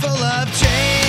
full of change.